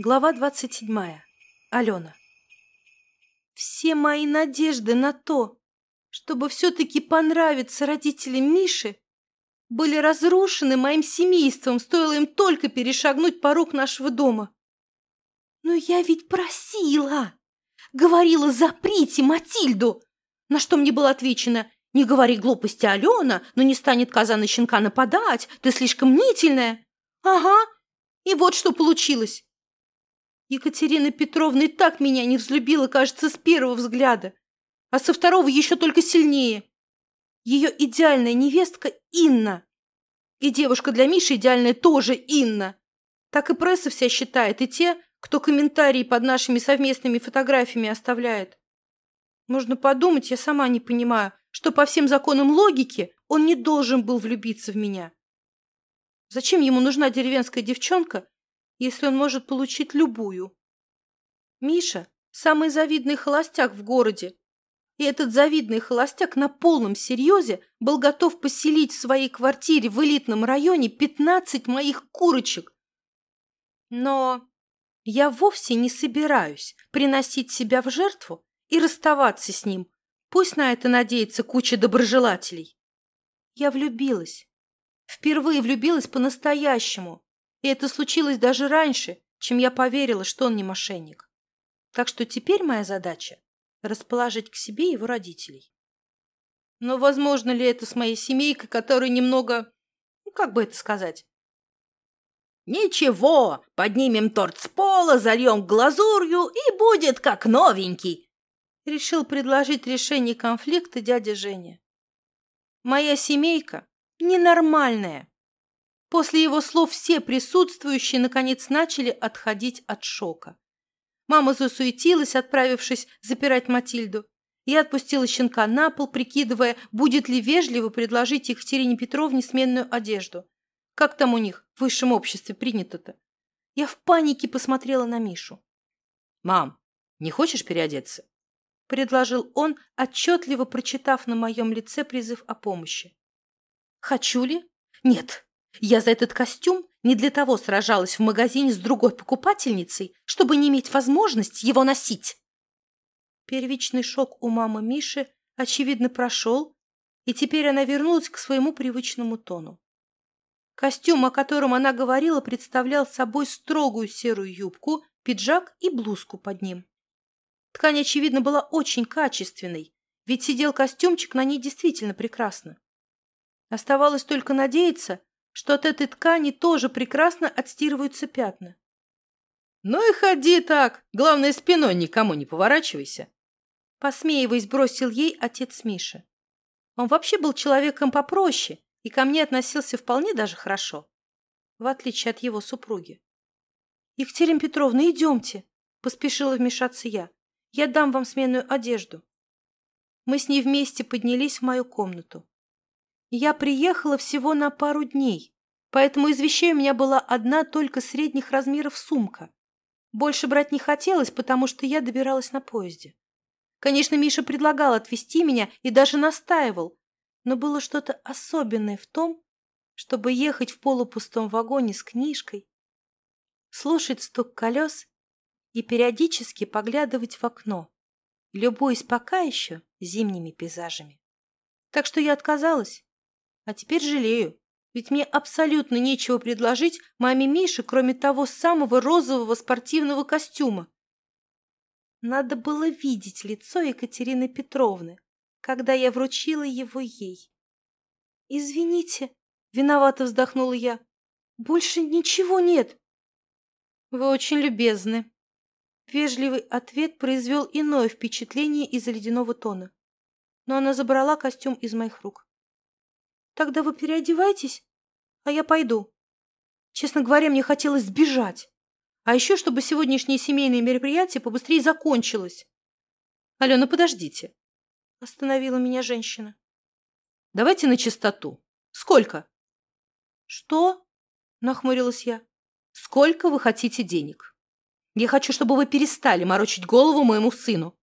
Глава 27. Алена. Все мои надежды на то, чтобы все-таки понравиться родителям Миши, были разрушены моим семейством, стоило им только перешагнуть порог нашего дома. Но я ведь просила, говорила, заприте Матильду, на что мне было отвечено, не говори глупости, Алена, но не станет коза на щенка нападать, ты слишком мнительная. Ага, и вот что получилось. Екатерина Петровна и так меня не взлюбила, кажется, с первого взгляда, а со второго еще только сильнее. Ее идеальная невестка Инна. И девушка для Миши идеальная тоже Инна. Так и пресса вся считает, и те, кто комментарии под нашими совместными фотографиями оставляет. Можно подумать, я сама не понимаю, что по всем законам логики он не должен был влюбиться в меня. Зачем ему нужна деревенская девчонка, если он может получить любую? Миша – самый завидный холостяк в городе, и этот завидный холостяк на полном серьезе был готов поселить в своей квартире в элитном районе 15 моих курочек. Но я вовсе не собираюсь приносить себя в жертву и расставаться с ним. Пусть на это надеется куча доброжелателей. Я влюбилась. Впервые влюбилась по-настоящему. И это случилось даже раньше, чем я поверила, что он не мошенник. Так что теперь моя задача – расположить к себе его родителей. Но возможно ли это с моей семейкой, которая немного, ну как бы это сказать? Ничего, поднимем торт с пола, зальем глазурью и будет как новенький, решил предложить решение конфликта дядя Женя. Моя семейка ненормальная. После его слов все присутствующие наконец начали отходить от шока. Мама засуетилась, отправившись запирать Матильду. Я отпустила щенка на пол, прикидывая, будет ли вежливо предложить Екатерине Петровне сменную одежду. Как там у них в высшем обществе принято-то? Я в панике посмотрела на Мишу. «Мам, не хочешь переодеться?» предложил он, отчетливо прочитав на моем лице призыв о помощи. «Хочу ли? Нет, я за этот костюм не для того сражалась в магазине с другой покупательницей, чтобы не иметь возможность его носить». Первичный шок у мамы Миши, очевидно, прошел, и теперь она вернулась к своему привычному тону. Костюм, о котором она говорила, представлял собой строгую серую юбку, пиджак и блузку под ним. Ткань, очевидно, была очень качественной, ведь сидел костюмчик на ней действительно прекрасно. Оставалось только надеяться, что от этой ткани тоже прекрасно отстирываются пятна. «Ну и ходи так, главное, спиной никому не поворачивайся!» Посмеиваясь, бросил ей отец Миши. Он вообще был человеком попроще и ко мне относился вполне даже хорошо, в отличие от его супруги. «Екатерина Петровна, идемте!» – поспешила вмешаться я. Я дам вам сменную одежду. Мы с ней вместе поднялись в мою комнату. Я приехала всего на пару дней, поэтому из вещей у меня была одна только средних размеров сумка. Больше брать не хотелось, потому что я добиралась на поезде. Конечно, Миша предлагал отвезти меня и даже настаивал, но было что-то особенное в том, чтобы ехать в полупустом вагоне с книжкой, слушать стук колес и периодически поглядывать в окно, любуясь пока еще зимними пейзажами. Так что я отказалась, а теперь жалею, ведь мне абсолютно нечего предложить маме Мише, кроме того самого розового спортивного костюма. Надо было видеть лицо Екатерины Петровны, когда я вручила его ей. «Извините», — виновато вздохнула я, — «больше ничего нет». «Вы очень любезны», Вежливый ответ произвел иное впечатление из-за ледяного тона. Но она забрала костюм из моих рук. «Тогда вы переодевайтесь, а я пойду. Честно говоря, мне хотелось сбежать. А еще, чтобы сегодняшнее семейное мероприятие побыстрее закончилось». «Алена, подождите», — остановила меня женщина. «Давайте на чистоту. Сколько?» «Что?» — нахмурилась я. «Сколько вы хотите денег?» Я хочу, чтобы вы перестали морочить голову моему сыну.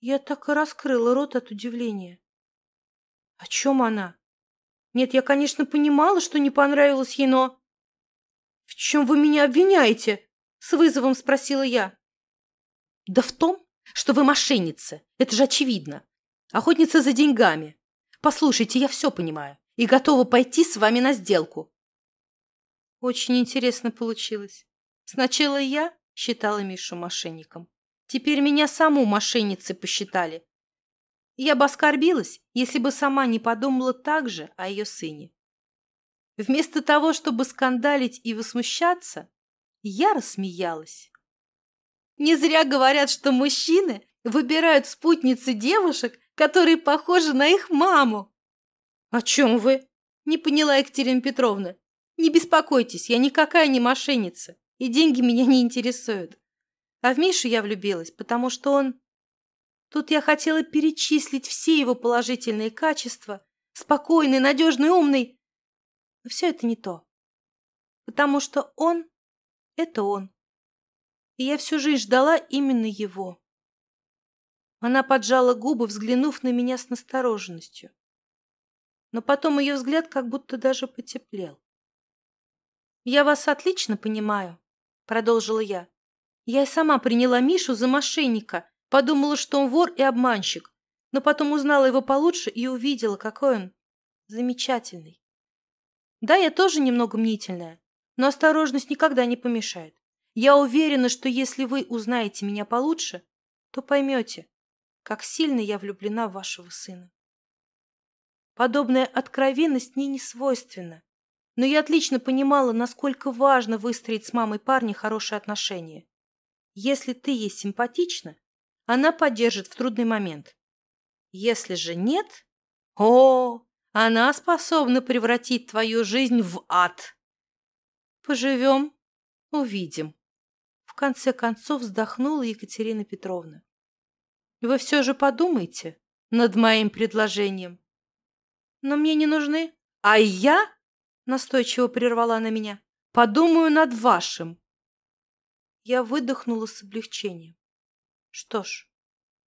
Я так и раскрыла рот от удивления. О чем она? Нет, я, конечно, понимала, что не понравилось ей, но... В чем вы меня обвиняете? С вызовом спросила я. Да в том, что вы мошенница. Это же очевидно. Охотница за деньгами. Послушайте, я все понимаю и готова пойти с вами на сделку. Очень интересно получилось. Сначала я считала Мишу мошенником. Теперь меня саму мошенницей посчитали. Я бы оскорбилась, если бы сама не подумала так же о ее сыне. Вместо того, чтобы скандалить и возмущаться, я рассмеялась. Не зря говорят, что мужчины выбирают спутницы девушек, которые похожи на их маму. О чем вы? Не поняла Екатерина Петровна. Не беспокойтесь, я никакая не мошенница, и деньги меня не интересуют. А в Мишу я влюбилась, потому что он... Тут я хотела перечислить все его положительные качества. Спокойный, надежный, умный. Но все это не то. Потому что он — это он и я всю жизнь ждала именно его. Она поджала губы, взглянув на меня с настороженностью. Но потом ее взгляд как будто даже потеплел. «Я вас отлично понимаю», — продолжила я. «Я и сама приняла Мишу за мошенника, подумала, что он вор и обманщик, но потом узнала его получше и увидела, какой он замечательный. Да, я тоже немного мнительная, но осторожность никогда не помешает. Я уверена, что если вы узнаете меня получше, то поймете, как сильно я влюблена в вашего сына. Подобная откровенность мне не свойственна, но я отлично понимала, насколько важно выстроить с мамой парня хорошие отношения. Если ты ей симпатична, она поддержит в трудный момент. Если же нет, о, она способна превратить твою жизнь в ад. Поживем, увидим. В конце концов вздохнула Екатерина Петровна. Вы все же подумайте над моим предложением. Но мне не нужны. А я, настойчиво прервала на меня, подумаю над вашим. Я выдохнула с облегчением. Что ж,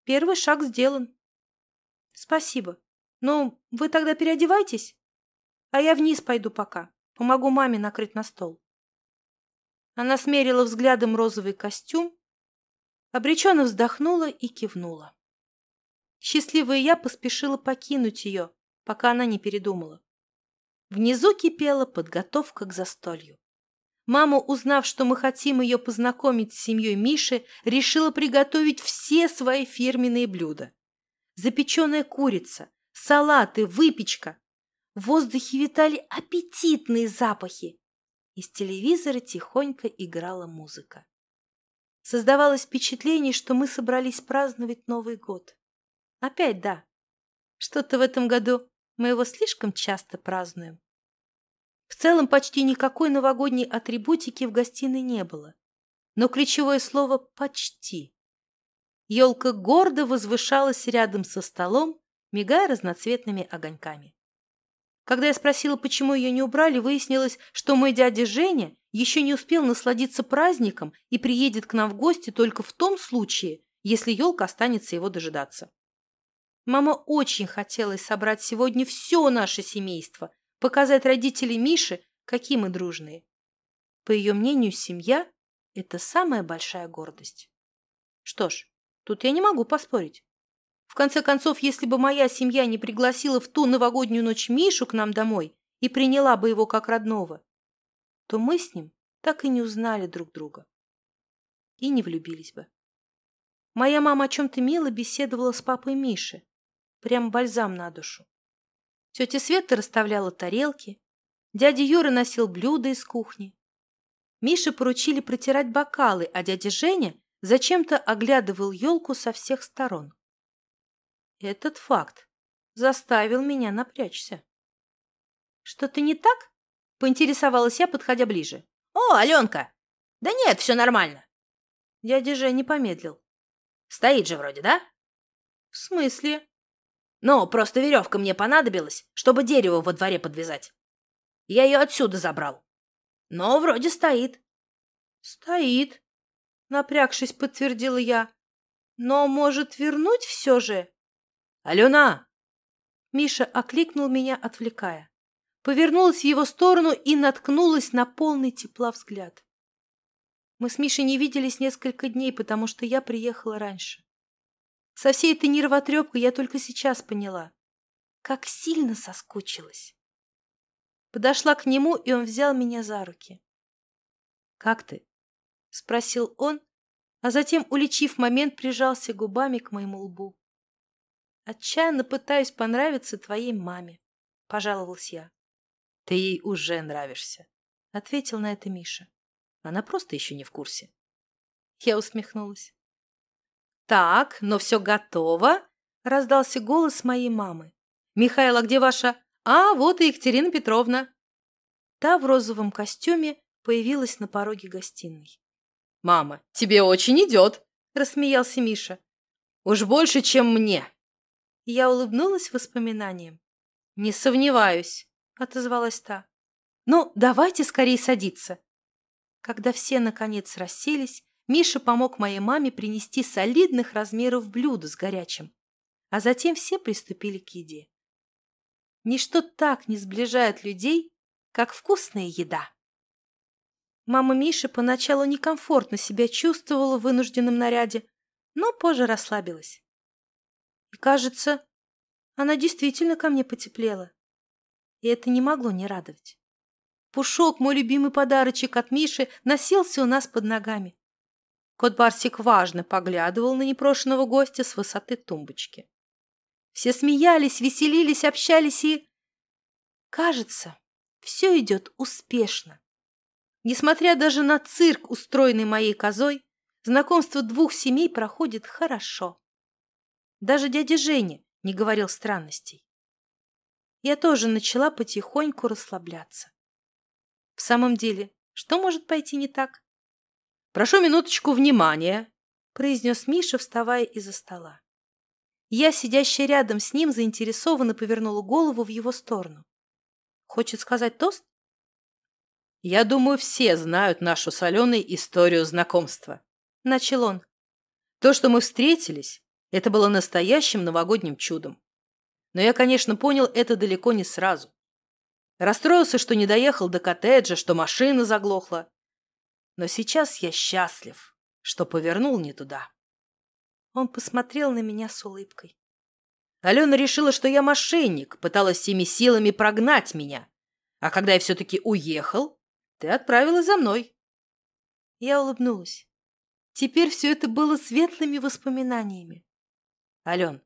первый шаг сделан. Спасибо. Ну, вы тогда переодевайтесь, а я вниз пойду пока. Помогу маме накрыть на стол. Она смерила взглядом розовый костюм, обреченно вздохнула и кивнула. Счастливая я поспешила покинуть ее, пока она не передумала. Внизу кипела подготовка к застолью. Мама, узнав, что мы хотим ее познакомить с семьей Миши, решила приготовить все свои фирменные блюда. Запеченная курица, салаты, выпечка. В воздухе витали аппетитные запахи. Из телевизора тихонько играла музыка. Создавалось впечатление, что мы собрались праздновать Новый год. Опять да. Что-то в этом году мы его слишком часто празднуем. В целом почти никакой новогодней атрибутики в гостиной не было. Но ключевое слово «почти». Елка гордо возвышалась рядом со столом, мигая разноцветными огоньками. Когда я спросила, почему ее не убрали, выяснилось, что мой дядя Женя еще не успел насладиться праздником и приедет к нам в гости только в том случае, если елка останется его дожидаться. Мама очень хотела собрать сегодня все наше семейство, показать родителей Миши, какие мы дружные. По ее мнению, семья – это самая большая гордость. Что ж, тут я не могу поспорить. В конце концов, если бы моя семья не пригласила в ту новогоднюю ночь Мишу к нам домой и приняла бы его как родного, то мы с ним так и не узнали друг друга. И не влюбились бы. Моя мама о чем-то мило беседовала с папой Миши. Прям бальзам на душу. Тетя Света расставляла тарелки. Дядя Юра носил блюда из кухни. Мише поручили протирать бокалы, а дядя Женя зачем-то оглядывал елку со всех сторон. Этот факт заставил меня напрячься. «Что-то не так?» — поинтересовалась я, подходя ближе. «О, Аленка! Да нет, все нормально!» Дядя же не помедлил. «Стоит же вроде, да?» «В смысле?» «Ну, просто веревка мне понадобилась, чтобы дерево во дворе подвязать. Я ее отсюда забрал. Но вроде стоит». «Стоит», — напрягшись, подтвердила я. «Но, может, вернуть все же?» «Алена!» Миша окликнул меня, отвлекая. Повернулась в его сторону и наткнулась на полный тепла взгляд. Мы с Мишей не виделись несколько дней, потому что я приехала раньше. Со всей этой нервотрепкой я только сейчас поняла, как сильно соскучилась. Подошла к нему, и он взял меня за руки. «Как ты?» — спросил он, а затем, уличив момент, прижался губами к моему лбу. «Отчаянно пытаюсь понравиться твоей маме», — пожаловалась я. «Ты ей уже нравишься», — ответил на это Миша. Она просто еще не в курсе. Я усмехнулась. «Так, но все готово?» — раздался голос моей мамы. «Михаила, где ваша...» «А, вот и Екатерина Петровна». Та в розовом костюме появилась на пороге гостиной. «Мама, тебе очень идет!» — рассмеялся Миша. «Уж больше, чем мне!» Я улыбнулась воспоминаниям. «Не сомневаюсь», — отозвалась та. «Ну, давайте скорее садиться». Когда все, наконец, расселись, Миша помог моей маме принести солидных размеров блюдо с горячим, а затем все приступили к еде. Ничто так не сближает людей, как вкусная еда. Мама Миши поначалу некомфортно себя чувствовала в вынужденном наряде, но позже расслабилась. И, кажется, она действительно ко мне потеплела. И это не могло не радовать. Пушок, мой любимый подарочек от Миши, носился у нас под ногами. Кот Барсик важно поглядывал на непрошенного гостя с высоты тумбочки. Все смеялись, веселились, общались и... Кажется, все идет успешно. Несмотря даже на цирк, устроенный моей козой, знакомство двух семей проходит хорошо. Даже дядя Женя не говорил странностей. Я тоже начала потихоньку расслабляться. В самом деле, что может пойти не так? «Прошу минуточку внимания», — произнес Миша, вставая из-за стола. Я, сидящая рядом с ним, заинтересованно повернула голову в его сторону. Хочет сказать тост? «Я думаю, все знают нашу с Аленой историю знакомства», — начал он. «То, что мы встретились, это было настоящим новогодним чудом. Но я, конечно, понял это далеко не сразу. Расстроился, что не доехал до коттеджа, что машина заглохла. Но сейчас я счастлив, что повернул не туда. Он посмотрел на меня с улыбкой. Алена решила, что я мошенник, пыталась всеми силами прогнать меня. А когда я все-таки уехал, ты отправилась за мной. Я улыбнулась. Теперь все это было светлыми воспоминаниями. Ален,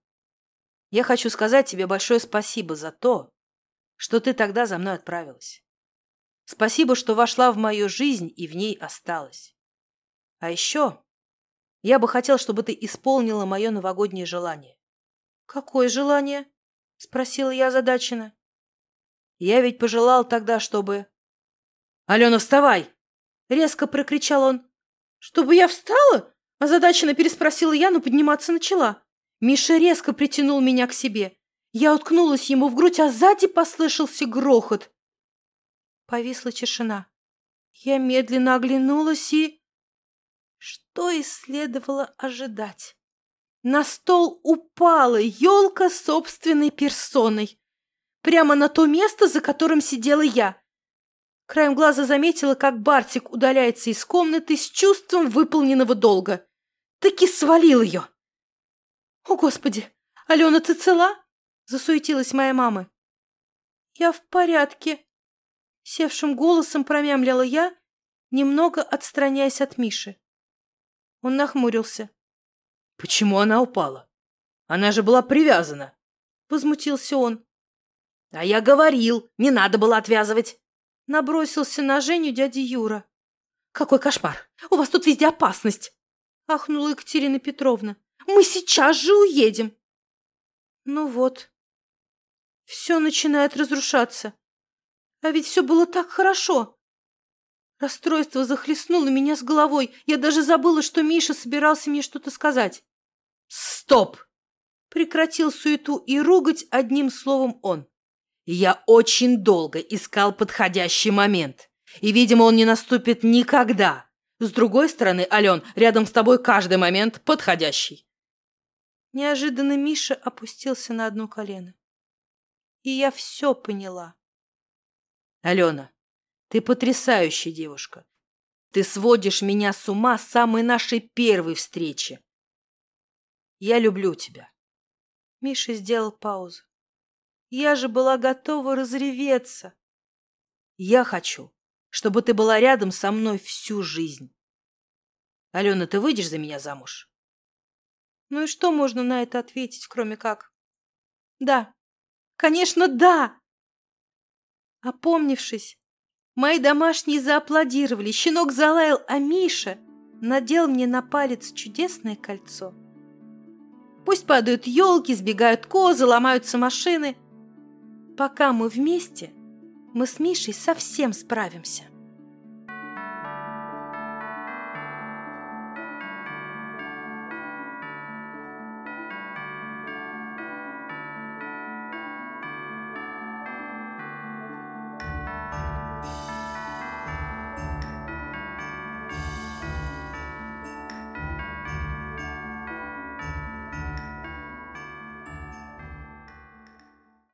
я хочу сказать тебе большое спасибо за то, что ты тогда за мной отправилась. Спасибо, что вошла в мою жизнь и в ней осталась. А еще я бы хотел, чтобы ты исполнила мое новогоднее желание. «Какое желание?» — спросила я озадаченно. «Я ведь пожелал тогда, чтобы...» «Алена, вставай!» — резко прокричал он. «Чтобы я встала?» — озадаченно переспросила я, но подниматься начала. Миша резко притянул меня к себе. Я уткнулась ему в грудь, а сзади послышался грохот. Повисла тишина. Я медленно оглянулась и... Что и следовало ожидать. На стол упала елка собственной персоной. Прямо на то место, за которым сидела я. Краем глаза заметила, как Бартик удаляется из комнаты с чувством выполненного долга. Таки свалил ее. «О, Господи! Алена, ты цела?» засуетилась моя мама. «Я в порядке», — севшим голосом промямлила я, немного отстраняясь от Миши. Он нахмурился. «Почему она упала? Она же была привязана!» — возмутился он. «А я говорил, не надо было отвязывать!» Набросился на Женю дядя Юра. «Какой кошмар! У вас тут везде опасность!» — ахнула Екатерина Петровна. «Мы сейчас же уедем!» Ну вот, все начинает разрушаться. А ведь все было так хорошо. Расстройство захлестнуло меня с головой. Я даже забыла, что Миша собирался мне что-то сказать. «Стоп!» Прекратил суету и ругать одним словом он. «Я очень долго искал подходящий момент, и, видимо, он не наступит никогда. С другой стороны, Ален, рядом с тобой каждый момент подходящий». Неожиданно Миша опустился на одно колено и я все поняла. Алена, ты потрясающая девушка. Ты сводишь меня с ума с самой нашей первой встречи. Я люблю тебя. Миша сделал паузу. Я же была готова разреветься. Я хочу, чтобы ты была рядом со мной всю жизнь. Алена, ты выйдешь за меня замуж? Ну и что можно на это ответить, кроме как? Да, конечно, да! Опомнившись, мои домашние зааплодировали, щенок залаял, а Миша надел мне на палец чудесное кольцо. Пусть падают елки, сбегают козы, ломаются машины. Пока мы вместе, мы с Мишей совсем справимся.